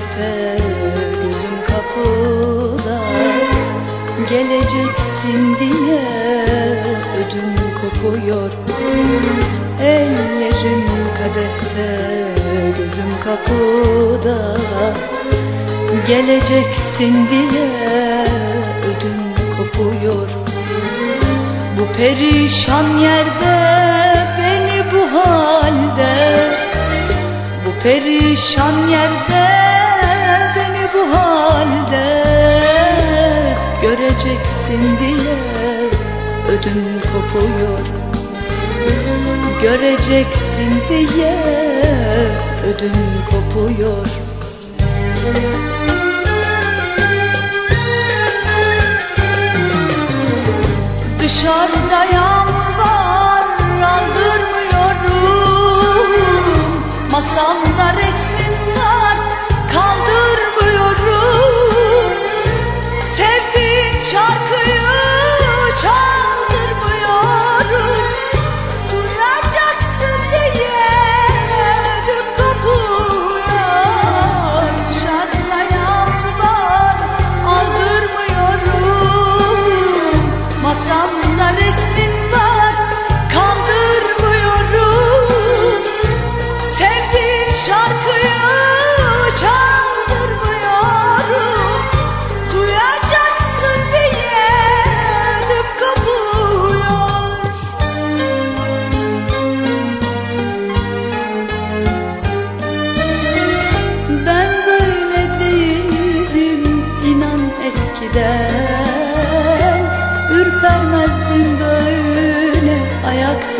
sahte gözüm kapıda. Geleceksin diye ödüm kopuyor. Ellerim kadehte gözüm kapıda. Geleceksin diye ödüm kopuyor. Bu perişan yerde beni bu halde. Perişan yerde bu halde Göreceksin diye ödüm kopuyor. Göreceksin diye ödüm kopuyor. Dışarıda yağmur var aldırmıyorum. Masamda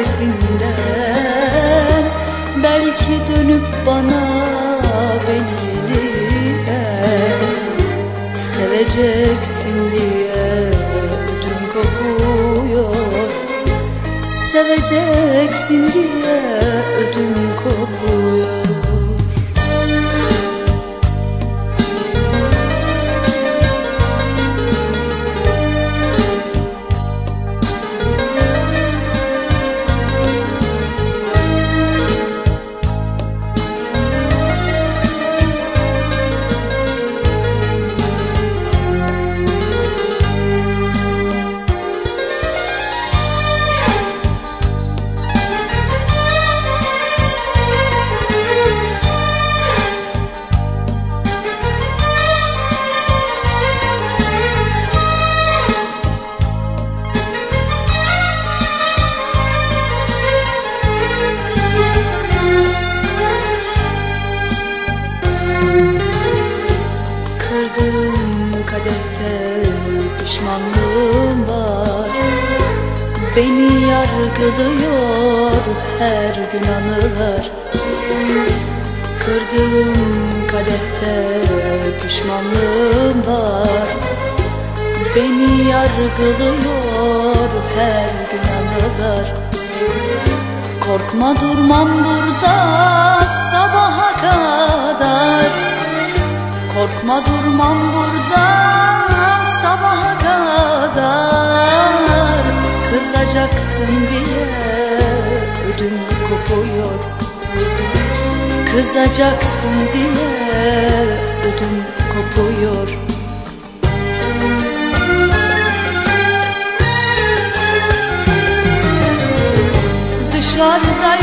sesinden Belki dönüp bana beni yeniden Seveceksin diye ödüm kopuyor. Seveceksin diye ödüm kopuyor pişmanlığım var. Beni yargılıyor her gün anılar. Kırdığım kadehte pişmanlığım var. Beni yargılıyor her gün anılar. Korkma durmam burada sabaha kadar. Korkma durmam burada Kızacaksın diye ödüm kopuyor. Kızacaksın diye ödüm kopuyor. Dışarıda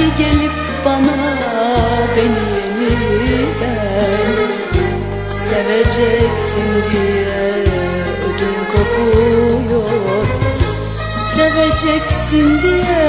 ki gelip bana beni yeniden Seveceksin diye ödüm kopuyor. Seveceksin diye